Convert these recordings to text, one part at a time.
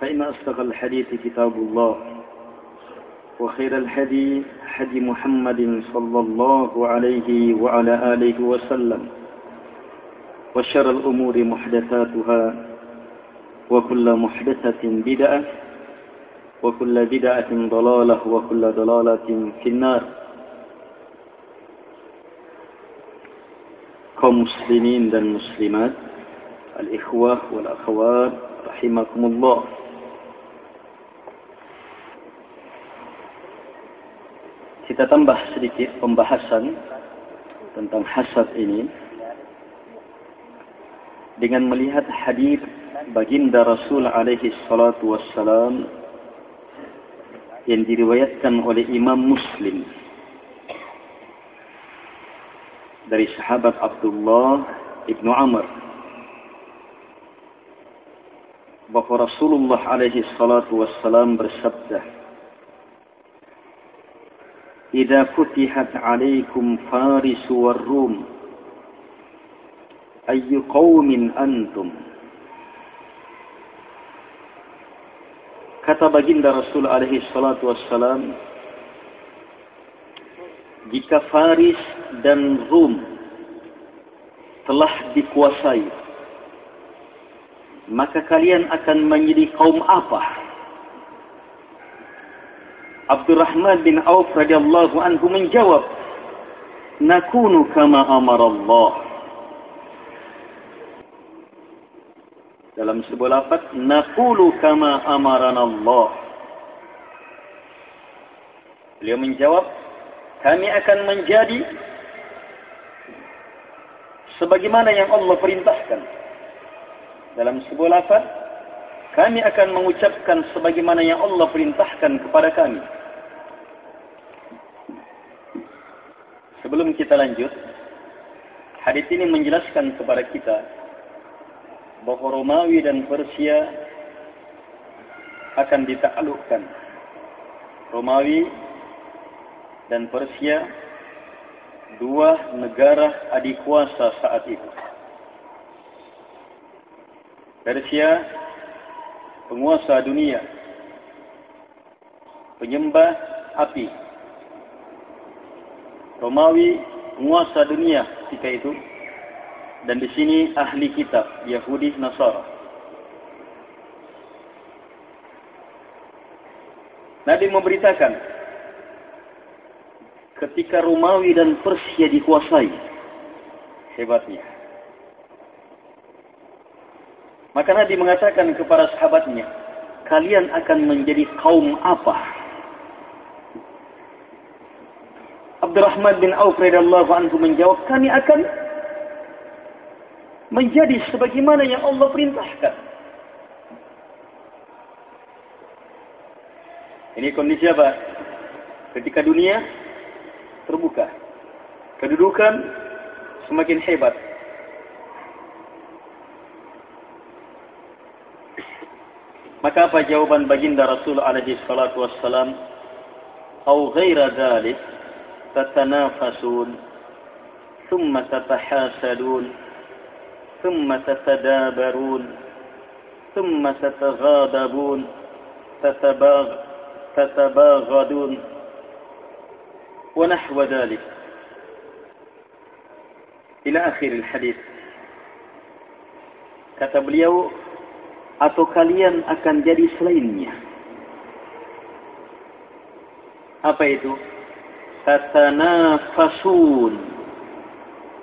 فإن أصدق الحديث كتاب الله وخير الهدي هدي محمد صلى الله عليه وعلى آله وسلم وشر الأمور محدثاتها وكل محدثة بدعة وكل بدعة ضلالة وكل ضلالة في النار. kaum muslimin dan muslimat al-ikhwah wal kita tambah sedikit pembahasan tentang hasad ini dengan melihat hadis baginda Rasul alaihi salatu wassalam yang diriwayatkan oleh Imam Muslim dari sahabat Abdullah ibnu Amr. Bahwa Rasulullah alaihi salatu wassalam bersabda "Idza futihat 'alaikum Faris war Rum ayyu qaumin antum" Kata baginda Rasul alaihi salatu wassalam jika Faris dan Rum telah dikuasai, maka kalian akan menjadi kaum apa? Abdurrahman bin Auf radhiyallahu anhu menjawab, "Nakunu kama amara Allah." Dalam sebuah lafaz, "Naqulu kama amarana Allah." Beliau menjawab, kami akan menjadi sebagaimana yang Allah perintahkan. Dalam sebuah lafaz, kami akan mengucapkan sebagaimana yang Allah perintahkan kepada kami. Sebelum kita lanjut, hadis ini menjelaskan kepada kita bahawa Romawi dan Persia akan ditaklukkan. Romawi dan Persia dua negara adik kuasa saat itu. Persia penguasa dunia penyembah api. Romawi penguasa dunia ketika itu dan di sini ahli kitab Yahudi Nasara. Nabi memberitakan ketika Romawi dan Persia dikuasai. Hebatnya. Maka Nabi mengatakan kepada sahabatnya, kalian akan menjadi kaum apa? Abdurrahman bin Auf radhiyallahu anhu menjawab, kami akan menjadi sebagaimana yang Allah perintahkan. Ini kondisi apa? Ketika dunia terbuka. Kedudukan semakin hebat. Maka apa jawaban baginda Rasul alaihi salatu wassalam? Au ghaira dhalik تتنافسون ثم تتحاسدون ثم تتدابرون ثم تتغاضبون تتباغ تتباغضون ونحو ذلك. إلى آخر الحديث. كتب اليوم أتو kalian akan jadi selainnya? Apa Tatanafasun.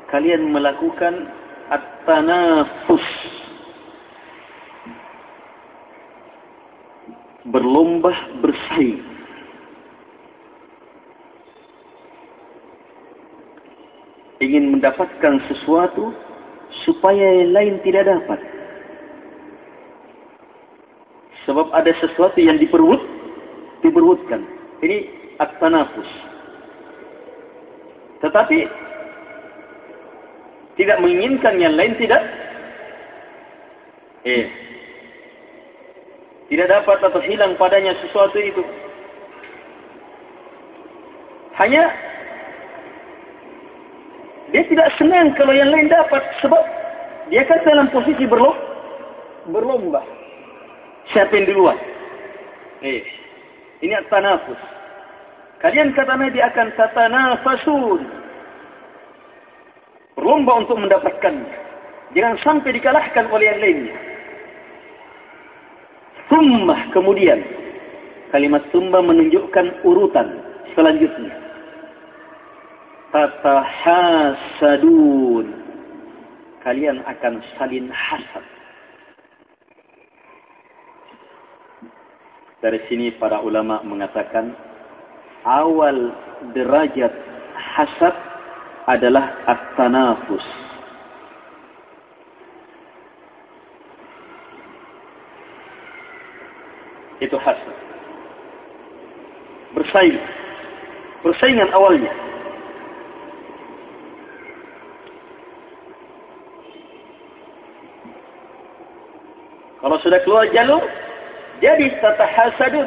Kalian melakukan at-tanafus. Berlomba bersaing. Ingin mendapatkan sesuatu supaya yang lain tidak dapat. Sebab ada sesuatu yang diperwut, diperwutkan. Ini at-tanafus. Tetapi tidak menginginkan yang lain tidak eh tidak dapat atau hilang padanya sesuatu itu. Hanya dia tidak senang kalau yang lain dapat sebab dia kan dalam posisi berlomba. berlomba. Siapa yang duluan? Eh, ini tanafus. Kalian kata Nabi akan tatanafasun. Berlomba untuk mendapatkannya. Jangan sampai dikalahkan oleh yang lainnya. Tummah kemudian. Kalimat tumbah menunjukkan urutan selanjutnya tatahasadun kalian akan saling hasad dari sini para ulama mengatakan awal derajat hasad adalah at-tanafus itu hasad bersaing persaingan awalnya Kalau sudah keluar jalur, jadi hasadut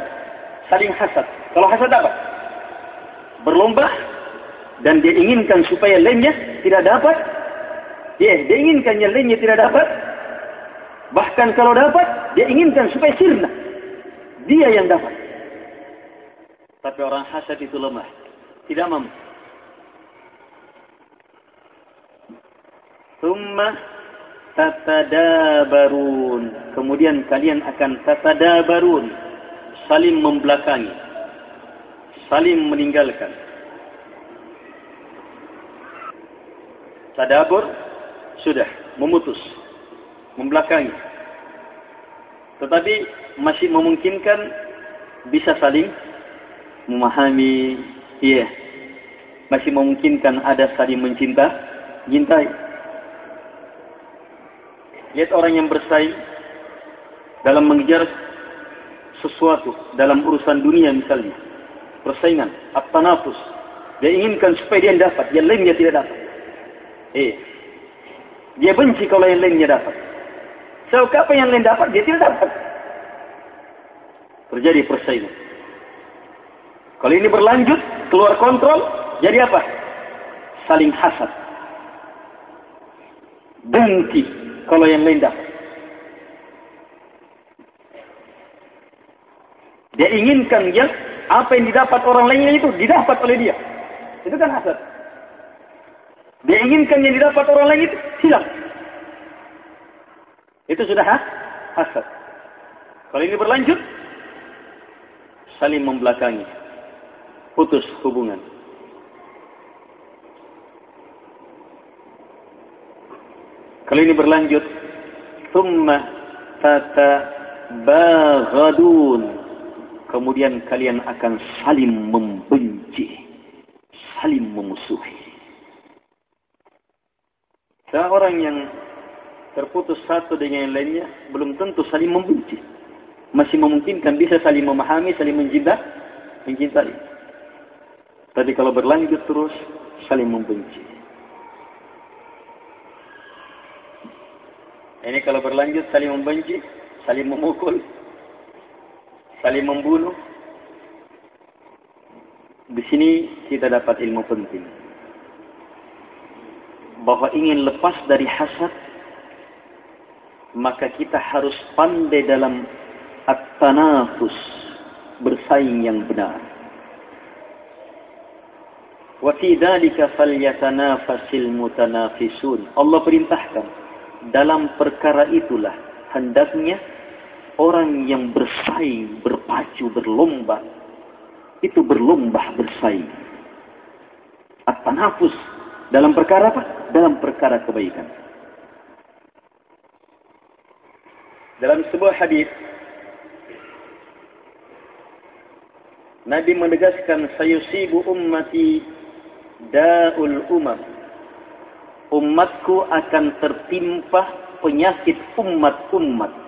saling hasad. Kalau hasad apa? Berlomba dan dia inginkan supaya lainnya tidak dapat. Ya, dia inginkan yang lainnya tidak dapat. Bahkan kalau dapat, dia inginkan supaya sirna. Dia yang dapat. Tapi orang hasad itu lemah. Tidak mampu. Tumma tatadabarun kemudian kalian akan tatadabarun saling membelakangi saling meninggalkan. Tadabur sudah memutus membelakangi. Tetapi masih memungkinkan bisa saling memahami. Iya. Masih memungkinkan ada saling mencinta cintai lihat orang yang bersaing dalam mengejar sesuatu dalam urusan dunia misalnya persaingan at-tanafus. Dia inginkan supaya dia dapat yang lainnya tidak dapat. Eh dia benci kalau yang lainnya dapat. So apa yang lain dapat dia tidak dapat. Terjadi persaingan. Kalau ini berlanjut keluar kontrol jadi apa? Saling hasad. Benci kalau yang lain dapat. Dia inginkan yang apa yang didapat orang lainnya itu didapat oleh dia. Itu kan hasad. Dia inginkan yang didapat orang lain itu hilang. Itu sudah ha? hasad. Kalau ini berlanjut, saling membelakangi. Putus hubungan. Kalau ini berlanjut, thumma tata baghadun kemudian kalian akan saling membenci, saling memusuhi. Seorang yang terputus satu dengan yang lainnya belum tentu saling membenci. Masih memungkinkan bisa saling memahami, saling mencinta, mencintai. Tapi kalau berlanjut terus, saling membenci. Ini kalau berlanjut saling membenci, saling memukul, saling membunuh. Di sini kita dapat ilmu penting. Bahwa ingin lepas dari hasad, maka kita harus pandai dalam at-tanafus, bersaing yang benar. Wa fi dzalika falyatanafasil mutanafisun. Allah perintahkan dalam perkara itulah hendaknya orang yang bersaing, berpacu, berlomba, itu berlomba bersaing. At-tanafus dalam perkara apa? Dalam perkara kebaikan. Dalam sebuah hadis Nabi menegaskan sayusibu ummati da'ul umam. Umatku akan tertimpa penyakit umat-umat.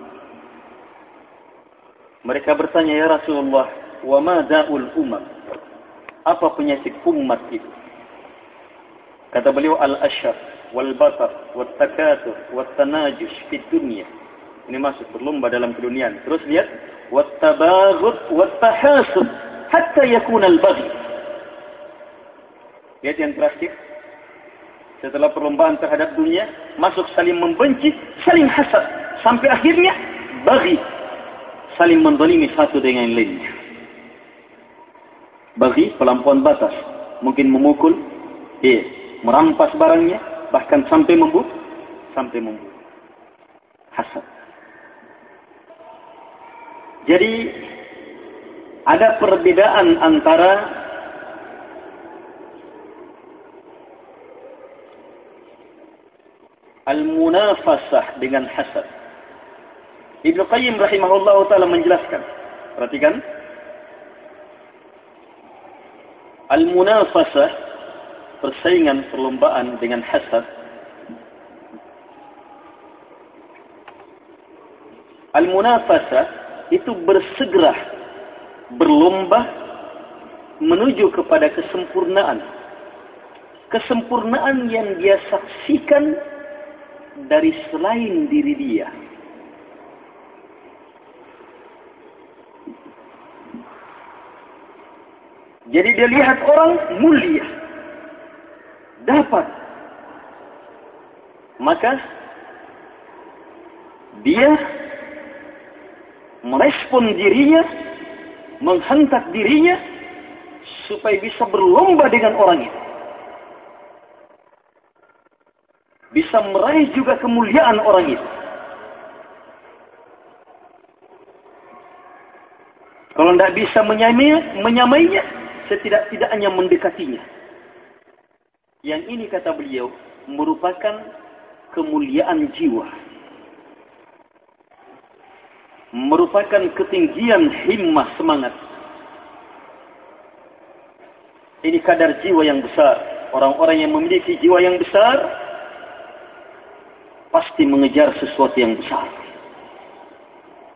Mereka bertanya, Ya Rasulullah, wa ma da'ul umam? Apa penyakit umat itu? Kata beliau, al-ashar, wal-batar, wal-takatur, wal-tanajush fit dunia. Ini masuk berlomba dalam keduniaan. Terus lihat, wal-tabaghut, wal-tahasud, hatta yakun al-baghi. Lihat yang terakhir. Setelah perlombaan terhadap dunia, masuk saling membenci, saling hasad. Sampai akhirnya, bagi. Saling mendolimi satu dengan lainnya. Bagi pelampuan batas. Mungkin memukul, eh, merampas barangnya, bahkan sampai membunuh. Sampai membunuh. Hasad. Jadi, ada perbedaan antara al-munafasah dengan hasad. Ibnu Qayyim rahimahullah taala menjelaskan. Perhatikan. Al-munafasah persaingan perlombaan dengan hasad. Al-munafasah itu bersegera berlomba menuju kepada kesempurnaan. Kesempurnaan yang dia saksikan dari selain diri dia. Jadi dia lihat orang mulia. Dapat. Maka dia merespon dirinya, menghentak dirinya supaya bisa berlomba dengan orang itu. bisa meraih juga kemuliaan orang itu. Kalau tidak bisa menyamainya, menyamainya setidak-tidaknya mendekatinya. Yang ini kata beliau merupakan kemuliaan jiwa. Merupakan ketinggian himmah semangat. Ini kadar jiwa yang besar. Orang-orang yang memiliki jiwa yang besar, pasti mengejar sesuatu yang besar.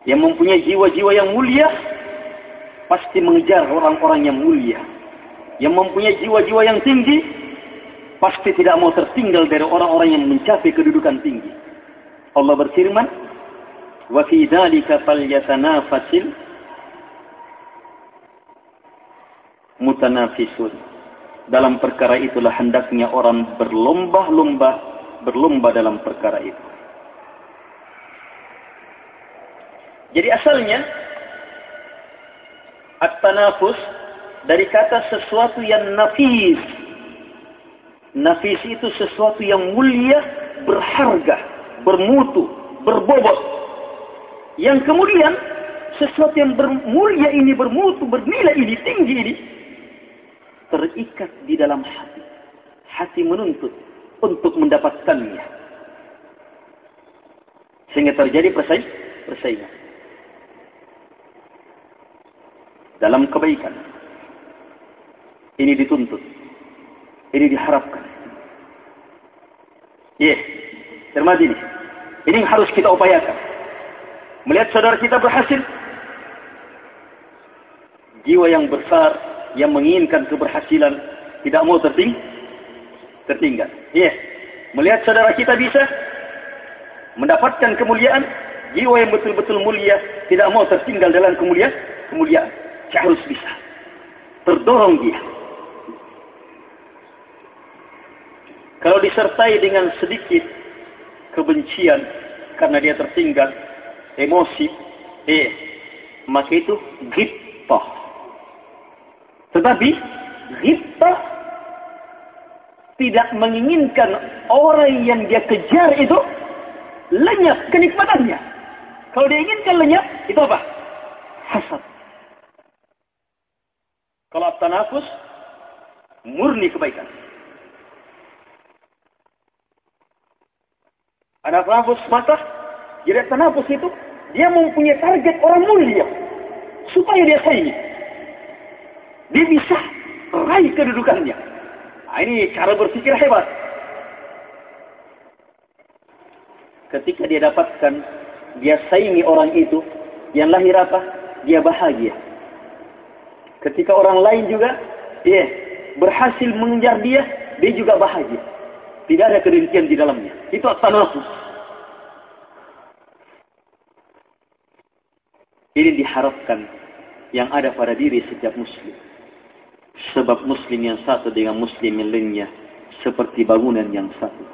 Yang mempunyai jiwa-jiwa yang mulia, pasti mengejar orang-orang yang mulia. Yang mempunyai jiwa-jiwa yang tinggi, pasti tidak mau tertinggal dari orang-orang yang mencapai kedudukan tinggi. Allah berfirman, "Wa fi dzalika falyatanafasil mutanafisun." Dalam perkara itulah hendaknya orang berlomba-lomba berlomba dalam perkara itu. Jadi asalnya at-tanafus dari kata sesuatu yang nafis. Nafis itu sesuatu yang mulia, berharga, bermutu, berbobot. Yang kemudian sesuatu yang bermulia ini, bermutu, bernilai ini, tinggi ini terikat di dalam hati. Hati menuntut untuk mendapatkannya. Sehingga terjadi persaing, persaingan. Dalam kebaikan. Ini dituntut. Ini diharapkan. Yes. Termati ini. Ini yang harus kita upayakan. Melihat saudara kita berhasil. Jiwa yang besar yang menginginkan keberhasilan tidak mau tertinggal tertinggal. Ya. Yeah. Melihat saudara kita bisa mendapatkan kemuliaan, jiwa yang betul-betul mulia tidak mau tertinggal dalam kemuliaan, kemuliaan. Harus bisa. Terdorong dia. Kalau disertai dengan sedikit kebencian karena dia tertinggal, emosi, eh, maka itu ghibtah. Tetapi ghibtah tidak menginginkan orang yang dia kejar itu lenyap kenikmatannya. Kalau dia inginkan lenyap, itu apa? Hasad. Kalau tanafus, murni kebaikan. Ada tanafus mata, jadi tanafus itu, dia mempunyai target orang mulia. Supaya dia saingi. Dia bisa raih kedudukannya. Nah, ini cara berpikir hebat. Ketika dia dapatkan, dia saingi orang itu, yang lahir apa? Dia bahagia. Ketika orang lain juga ya, berhasil mengejar dia, dia juga bahagia. Tidak ada kedengkian di dalamnya. Itu tanafus. Ini diharapkan yang ada pada diri setiap muslim. Sebab muslim yang satu dengan muslim yang lainnya seperti bangunan yang satu.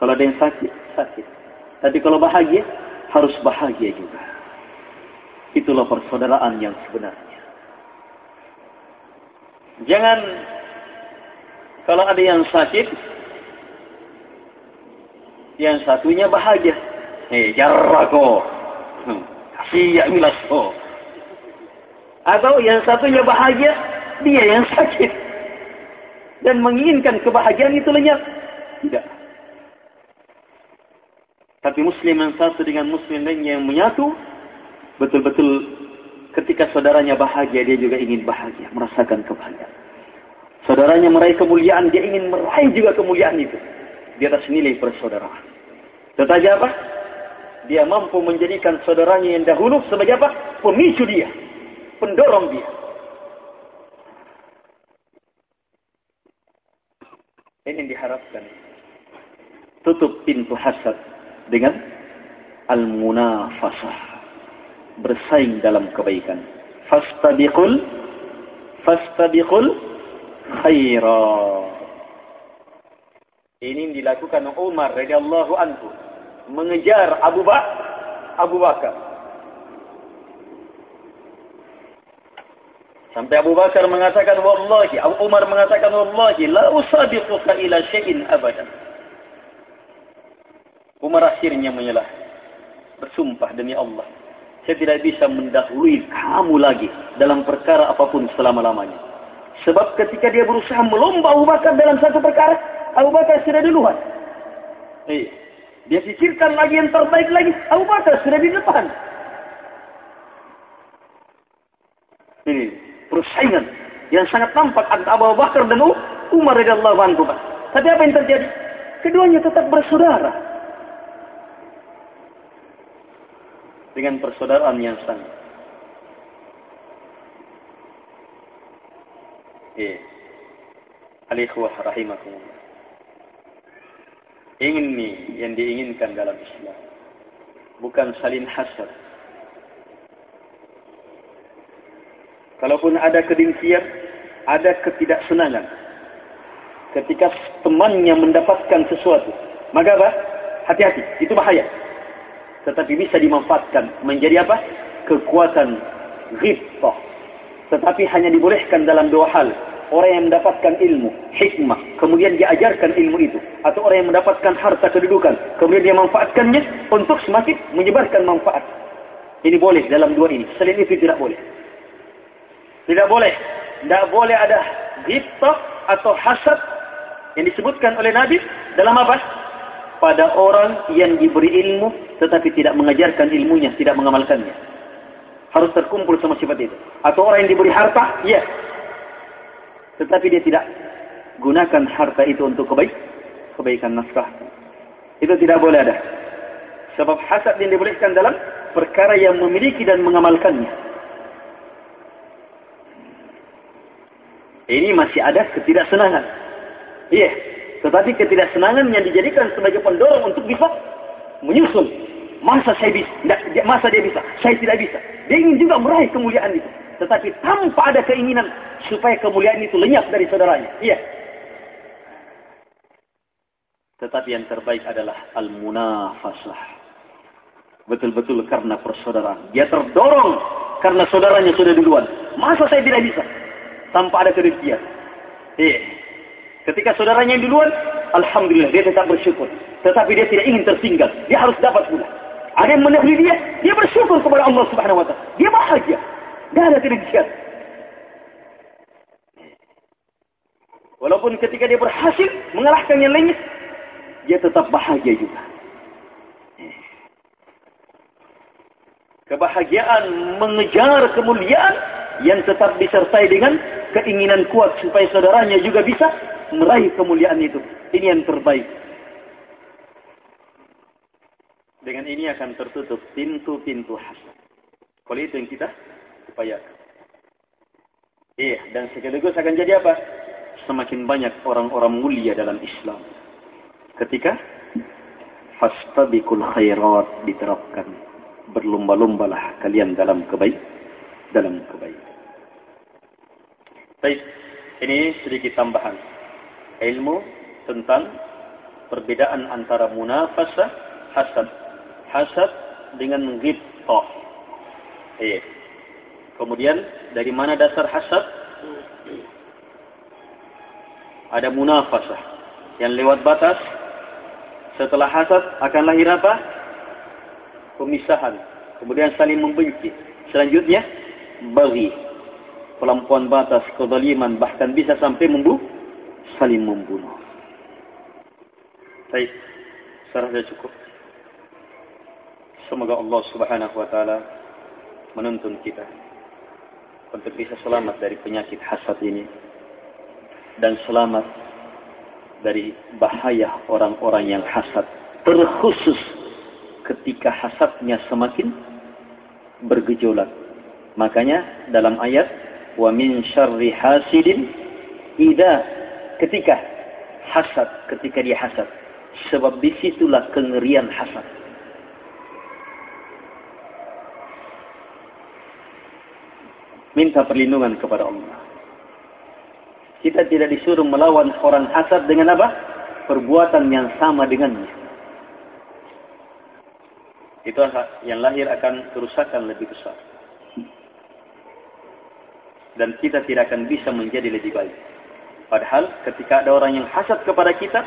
Kalau ada yang sakit, sakit. Tapi kalau bahagia, harus bahagia juga. Itulah persaudaraan yang sebenarnya. Jangan kalau ada yang sakit, yang satunya bahagia. Eh, jarrako. Hmm. Siya milasko. Atau yang satunya bahagia, dia yang sakit. Dan menginginkan kebahagiaan itu lenyap. Tidak. Tapi muslim yang satu dengan muslim lainnya yang menyatu, betul-betul Ketika saudaranya bahagia, dia juga ingin bahagia, merasakan kebahagiaan. Saudaranya meraih kemuliaan, dia ingin meraih juga kemuliaan itu. Di atas nilai persaudaraan. Tetapi apa? Dia mampu menjadikan saudaranya yang dahulu sebagai apa? Pemicu dia. Pendorong dia. Ini yang diharapkan. Tutup pintu hasad dengan al-munafasah bersaing dalam kebaikan. Fastabiqul fastabiqul khaira. Ini dilakukan Umar radhiyallahu anhu mengejar Abu Bakar. Abu Bakar. Sampai Abu Bakar mengatakan wallahi, Abu Umar mengatakan wallahi la usabiquka ila syai'in abadan. Umar akhirnya menyelah. Bersumpah demi Allah saya tidak bisa mendahului kamu lagi dalam perkara apa pun selama-lamanya. Sebab ketika dia berusaha melomba Abu Bakar dalam satu perkara, Abu Bakar sudah duluan. Eh, dia pikirkan lagi yang terbaik lagi, Abu Bakar sudah di depan. Ini persaingan yang sangat nampak antara Abu Bakar dan Umar radhiyallahu anhu. Tapi apa yang terjadi? Keduanya tetap bersaudara. Dengan persaudaraan yang sama. Eh, alikhwah rahimakumullah. Ingin nih yang diinginkan dalam Islam. Bukan salin hasad. Kalaupun ada kedengkian, ada ketidaksenangan. Ketika temannya mendapatkan sesuatu, maka apa? Hati-hati, itu bahaya tetapi bisa dimanfaatkan menjadi apa? Kekuatan ghibtah. Tetapi hanya dibolehkan dalam dua hal. Orang yang mendapatkan ilmu, hikmah, kemudian diajarkan ilmu itu. Atau orang yang mendapatkan harta kedudukan, kemudian dia manfaatkannya untuk semakin menyebarkan manfaat. Ini boleh dalam dua ini. Selain itu tidak boleh. Tidak boleh. Tidak boleh ada ghibtah atau hasad yang disebutkan oleh Nabi dalam apa? Pada orang yang diberi ilmu tetapi tidak mengajarkan ilmunya, tidak mengamalkannya. Harus terkumpul sama sifat itu. Atau orang yang diberi harta, ya. Tetapi dia tidak gunakan harta itu untuk kebaik, kebaikan nafkah. Itu tidak boleh ada. Sebab hasad yang dibolehkan dalam perkara yang memiliki dan mengamalkannya. Ini masih ada ketidaksenangan. Iya. Tetapi ketidaksenangan yang dijadikan sebagai pendorong untuk bisa menyusul Masa saya bisa? Masa dia bisa? Saya tidak bisa. Dia ingin juga meraih kemuliaan itu. Tetapi tanpa ada keinginan supaya kemuliaan itu lenyap dari saudaranya. Iya. Tetapi yang terbaik adalah al-munafasah. Betul-betul karena persaudaraan. Dia terdorong karena saudaranya sudah duluan. Masa saya tidak bisa? Tanpa ada kedengkian. Iya. Ketika saudaranya yang duluan, Alhamdulillah dia tetap bersyukur. Tetapi dia tidak ingin tertinggal. Dia harus dapat pula. Ada yang menepi dia, dia bersyukur kepada Allah Subhanahu taala. Dia bahagia. Tidak ada kedengkian. Walaupun ketika dia berhasil mengalahkan yang lainnya, dia tetap bahagia juga. Kebahagiaan mengejar kemuliaan yang tetap disertai dengan keinginan kuat supaya saudaranya juga bisa meraih kemuliaan itu. Ini yang terbaik. Dengan ini akan tertutup pintu-pintu hasad. Kalau itu yang kita upayakan. Iya, dan sekaligus akan jadi apa? Semakin banyak orang-orang mulia dalam Islam. Ketika fastabikul khairat diterapkan berlomba-lombalah kalian dalam kebaik dalam kebaikan. Baik, ini sedikit tambahan ilmu tentang perbedaan antara munafasah hasad hasad dengan ghibtah. Iya. Kemudian dari mana dasar hasad? Ada munafasah yang lewat batas. Setelah hasad akan lahir apa? pemisahan, kemudian saling membenci. Selanjutnya, bagi pelampuan batas kezaliman bahkan bisa sampai membunuh, saling membunuh. Baik, saya cukup. Semoga Allah Subhanahu wa taala menuntun kita untuk bisa selamat dari penyakit hasad ini dan selamat dari bahaya orang-orang yang hasad terkhusus ketika hasadnya semakin bergejolak. Makanya dalam ayat wa min syarri hasidin idza ketika hasad ketika dia hasad sebab di situlah kengerian hasad. Minta perlindungan kepada Allah. Kita tidak disuruh melawan orang hasad dengan apa? Perbuatan yang sama dengannya itu yang lahir akan kerusakan lebih besar. Dan kita tidak akan bisa menjadi lebih baik. Padahal ketika ada orang yang hasad kepada kita,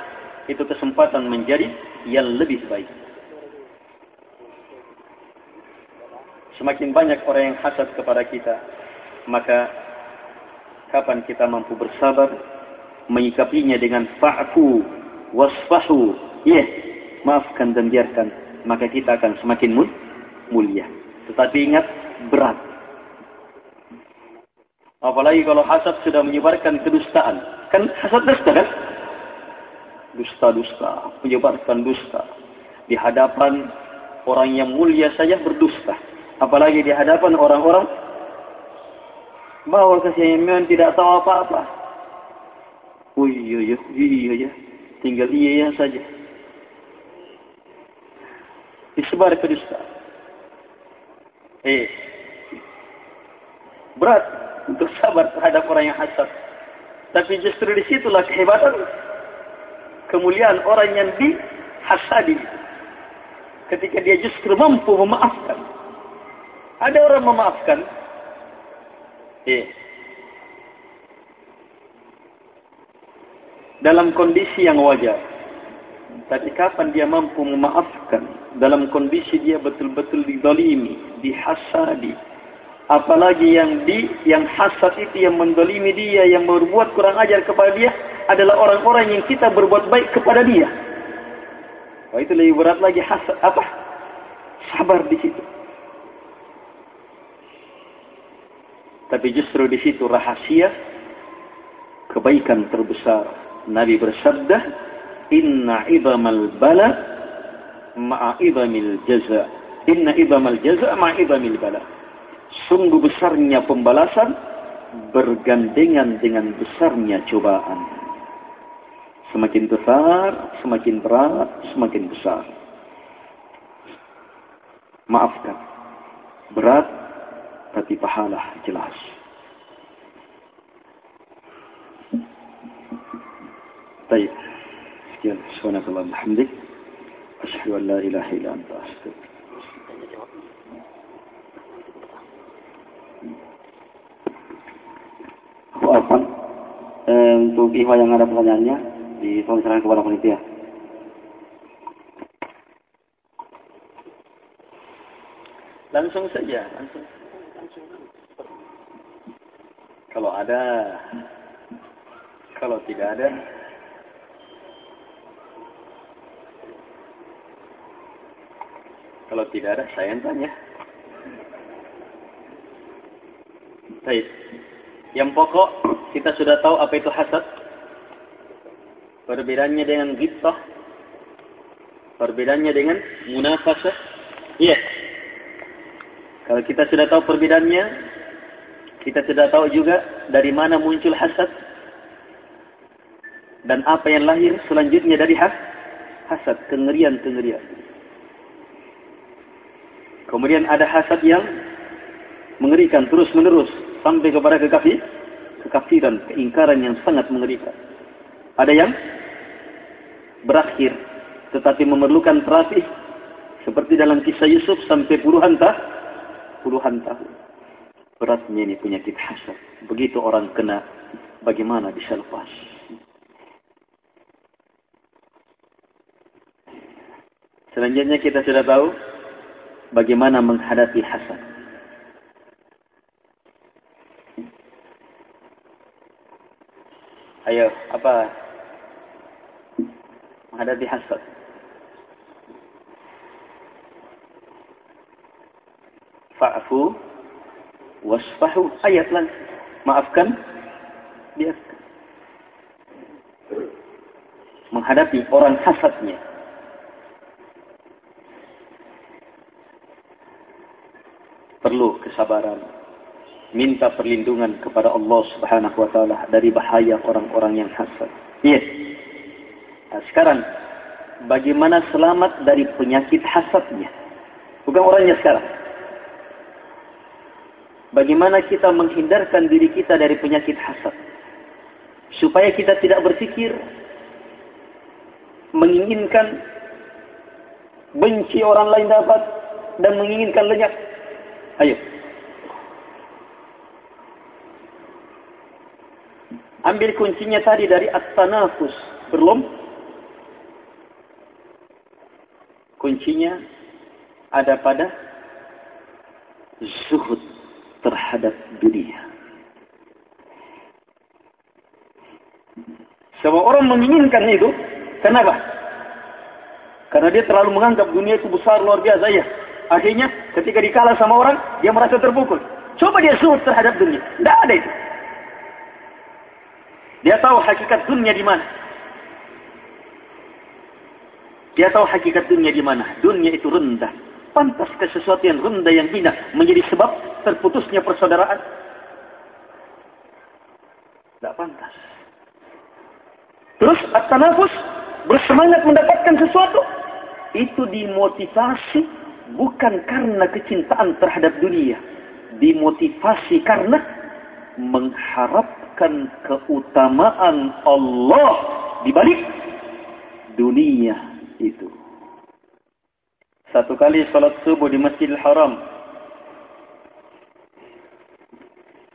itu kesempatan menjadi yang lebih baik. Semakin banyak orang yang hasad kepada kita, maka kapan kita mampu bersabar, menyikapinya dengan fa'fu, wasfahu, ya, maafkan dan biarkan maka kita akan semakin mulia. Tetapi ingat, berat. Apalagi kalau hasad sudah menyebarkan kedustaan. Kan hasad dusta kan? Dusta-dusta, menyebarkan dusta. Di hadapan orang yang mulia saja berdusta. Apalagi di hadapan orang-orang bahwa memang tidak tahu apa-apa. Oh iya, iya, iya, iya. Tinggal iya, iya saja disebar ke dusta. Eh, berat untuk sabar terhadap orang yang hasad. Tapi justru di situlah kehebatan, kemuliaan orang yang dihasadi. Ketika dia justru mampu memaafkan. Ada orang memaafkan. Eh, dalam kondisi yang wajar. Tapi kapan dia mampu memaafkan dalam kondisi dia betul-betul didolimi, dihasadi. Apalagi yang di yang hasad itu yang mendolimi dia, yang berbuat kurang ajar kepada dia adalah orang-orang yang kita berbuat baik kepada dia. Wah itu lebih berat lagi hasad apa? Sabar di situ. Tapi justru di situ rahasia kebaikan terbesar. Nabi bersabda, inna idhamal bala ma'a idhamil jaza. Inna idhamal jaza ma'a idhamil bala. Sungguh besarnya pembalasan bergandengan dengan besarnya cobaan. Semakin besar, semakin berat, semakin besar. Maafkan. Berat, tapi pahala jelas. Baik. Sekian. Subhanakallah alhamdik. Asyhadu an la ilaha illa anta astaghfiruka. Eh, untuk Ikhwan yang ada pertanyaannya, ditolong kepada panitia. Langsung saja, langsung. Kalau ada, kalau tidak ada, kalau tidak ada saya yang tanya. Baik. Yang pokok kita sudah tahu apa itu hasad. Perbedaannya dengan ghibtah. Perbedaannya dengan munafasah. Iya. Kalau kita sudah tahu perbedaannya, kita sudah tahu juga dari mana muncul hasad dan apa yang lahir selanjutnya dari has hasad, kengerian-kengerian. Kemudian ada hasad yang mengerikan terus-menerus sampai kepada kekafir, kekafiran, keingkaran yang sangat mengerikan. Ada yang berakhir tetapi memerlukan terapi seperti dalam kisah Yusuf sampai puluhan tahun puluhan tahun. Beratnya ini penyakit hasad. Begitu orang kena, bagaimana bisa lepas? Selanjutnya kita sudah tahu bagaimana menghadapi hasad. Ayo, apa? Menghadapi hasad. Fa'fu wasfahu. Ayat. Maafkan, biarkan. Menghadapi orang hasadnya. Perlu kesabaran minta perlindungan kepada Allah Subhanahu wa taala dari bahaya orang-orang yang hasad. Yes. Nah, sekarang bagaimana selamat dari penyakit hasadnya? Bukan orangnya sekarang. Bagaimana kita menghindarkan diri kita dari penyakit hasad? Supaya kita tidak berpikir menginginkan benci orang lain dapat dan menginginkan lenyap. Ayo, Ambil kuncinya tadi dari at-tanafus. Kuncinya ada pada zuhud terhadap dunia. Semua orang menginginkan itu. Kenapa? Karena dia terlalu menganggap dunia itu besar luar biasa ya. Akhirnya ketika dikalah sama orang, dia merasa terpukul. Coba dia zuhud terhadap dunia. Tidak ada itu. Dia tahu hakikat dunia di mana. Dia tahu hakikat dunia di mana. Dunia itu rendah. Pantas ke sesuatu yang rendah yang hina menjadi sebab terputusnya persaudaraan. Tidak pantas. Terus at-tanafus bersemangat mendapatkan sesuatu. Itu dimotivasi bukan karena kecintaan terhadap dunia. Dimotivasi karena mengharap mengharapkan keutamaan Allah di balik dunia itu. Satu kali salat subuh di Masjidil Haram.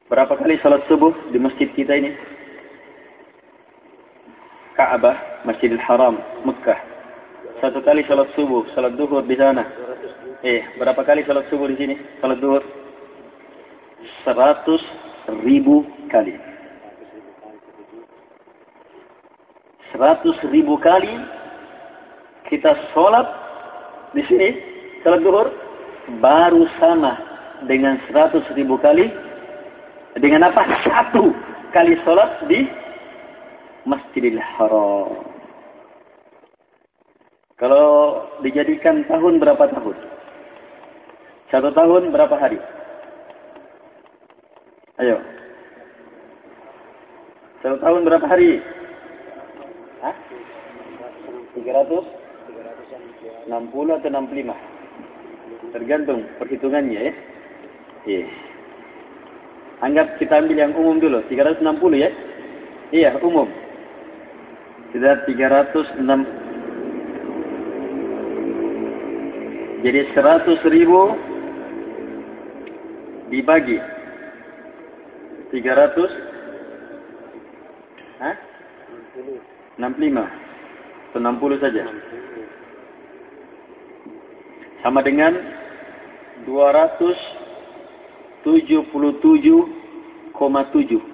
Berapa kali salat subuh di masjid kita ini? Ka'bah, Masjidil Haram, Mekah. Satu kali salat subuh, salat duhur di sana. Eh, berapa kali salat subuh di sini? Salat duhur? Seratus ribu kali. seratus ribu kali kita sholat di sini, sholat duhur, baru sama dengan seratus ribu kali dengan apa? Satu kali sholat di Masjidil Haram. Kalau dijadikan tahun berapa tahun? Satu tahun berapa hari? Ayo. Satu tahun berapa hari? 360 atau 65 tergantung perhitungannya ya. Iya. Anggap kita ambil yang umum dulu 360 ya. Iya umum. Sudah 306 jadi 100 ribu dibagi. 300 Hah? 65 60 saja. Sama dengan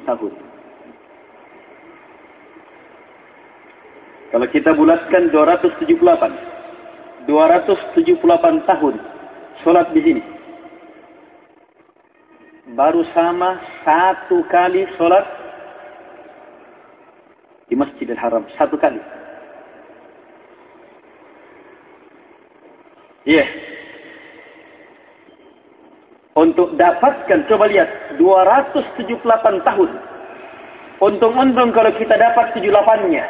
tahun. Kalau kita bulatkan 278. 278 tahun sholat di sini. Baru sama satu kali sholat di Masjidil Haram. Satu kali. Iya. Yeah. Untuk dapatkan, coba lihat, 278 tahun. Untung-untung kalau kita dapat 78-nya.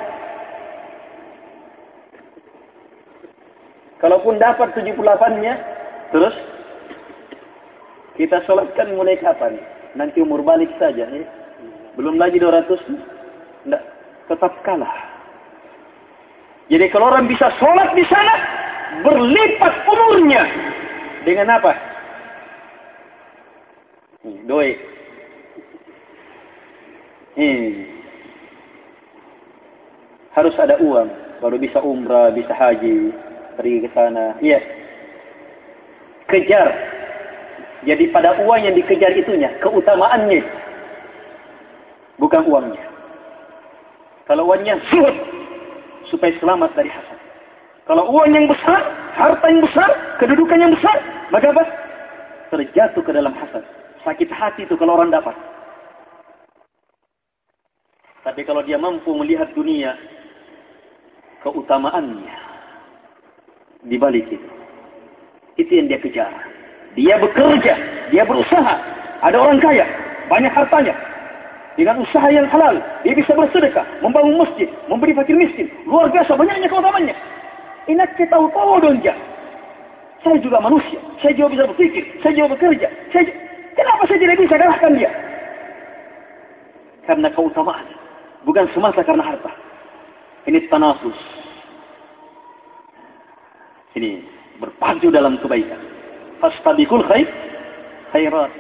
Kalaupun dapat 78-nya, terus kita sholatkan mulai kapan? Nanti umur balik saja. Ya? Belum lagi 200. Tidak, tetap kalah. Jadi kalau orang bisa sholat di sana, berlipat umurnya. Dengan apa? Doi. Hmm. Harus ada uang. Baru bisa umrah, bisa haji. Pergi ke sana. Iya. Kejar. Jadi pada uang yang dikejar itunya. Keutamaannya. Bukan uangnya. Kalau uangnya sulit. Supaya selamat dari hasad. Kalau uang yang besar, harta yang besar, kedudukan yang besar, maka apa? Terjatuh ke dalam hasad. Sakit hati itu kalau orang dapat. Tapi kalau dia mampu melihat dunia, keutamaannya di balik itu. Itu yang dia kejar. Dia bekerja, dia berusaha. Ada orang kaya, banyak hartanya. Dengan usaha yang halal, dia bisa bersedekah, membangun masjid, memberi fakir miskin. Luar biasa banyaknya keutamanya. Ingat kita tahu ya. Saya juga manusia. Saya juga bisa berpikir. Saya juga bekerja. Saya. Kenapa saya tidak bisa kalahkan dia? Karena keutamaan. Bukan semata karena harta. Ini tanasus. Ini berpacu dalam kebaikan. Fastabikul khair. Khairat.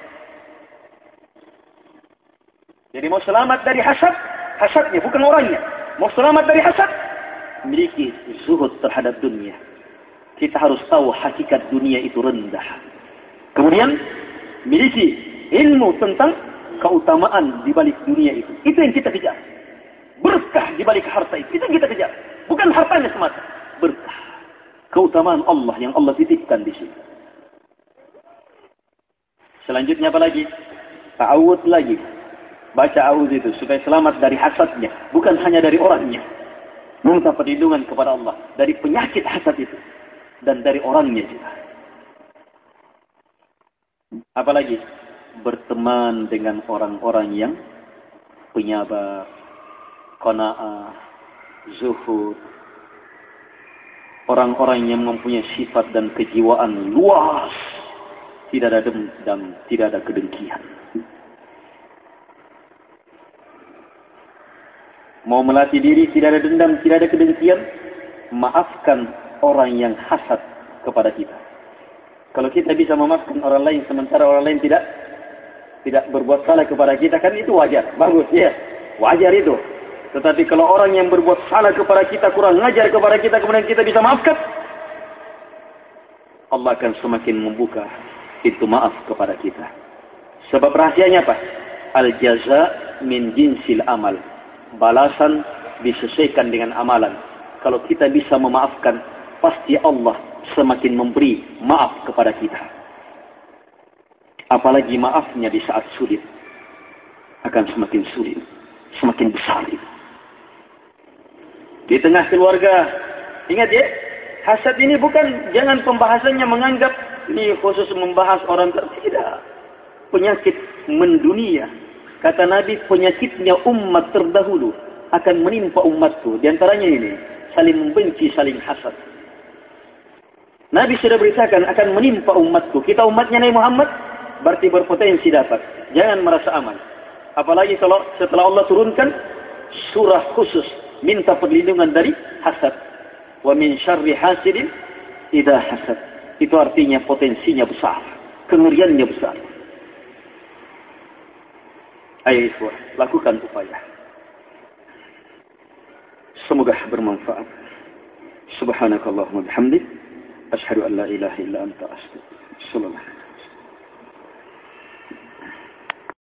Jadi mau selamat dari hasad. Hasadnya bukan orangnya. Mau selamat dari hasad memiliki zuhud terhadap dunia. Kita harus tahu hakikat dunia itu rendah. Kemudian miliki ilmu tentang keutamaan di balik dunia itu. Itu yang kita kejar. Berkah di balik harta itu. Itu yang kita kejar. Bukan hartanya semata. Berkah. Keutamaan Allah yang Allah titipkan di sini. Selanjutnya apa lagi? Ta'awud lagi. Baca awud itu supaya selamat dari hasadnya. Bukan hanya dari orangnya. Minta perlindungan kepada Allah dari penyakit hasad itu dan dari orangnya juga. Apalagi berteman dengan orang-orang yang penyabar, kona'ah, zuhud, orang-orang yang mempunyai sifat dan kejiwaan luas, tidak ada dendam, tidak ada kedengkian. Mau melatih diri tidak ada dendam, tidak ada kedengkian. Maafkan orang yang hasad kepada kita. Kalau kita bisa memaafkan orang lain sementara orang lain tidak tidak berbuat salah kepada kita kan itu wajar. Bagus ya. Wajar itu. Tetapi kalau orang yang berbuat salah kepada kita kurang ngajar kepada kita kemudian kita bisa maafkan Allah akan semakin membuka pintu maaf kepada kita. Sebab rahasianya apa? Al jaza min jinsil amal balasan disesuaikan dengan amalan. Kalau kita bisa memaafkan, pasti Allah semakin memberi maaf kepada kita. Apalagi maafnya di saat sulit. Akan semakin sulit. Semakin besar. Di tengah keluarga. Ingat ya. Hasad ini bukan, jangan pembahasannya menganggap ini khusus membahas orang tidak. Penyakit mendunia Kata Nabi, penyakitnya umat terdahulu akan menimpa umatku. Di antaranya ini, saling membenci, saling hasad. Nabi sudah beritakan akan menimpa umatku. Kita umatnya Nabi Muhammad, berarti berpotensi dapat. Jangan merasa aman. Apalagi kalau setelah Allah turunkan surah khusus minta perlindungan dari hasad. Wa min syarri hasidin idha hasad. Itu artinya potensinya besar. Kengeriannya besar. Ayo ikhwah, lakukan upaya. Semoga bermanfaat. Subhanakallahumma bihamdik. Ashhadu an la ilaha illa anta astaghfiruka.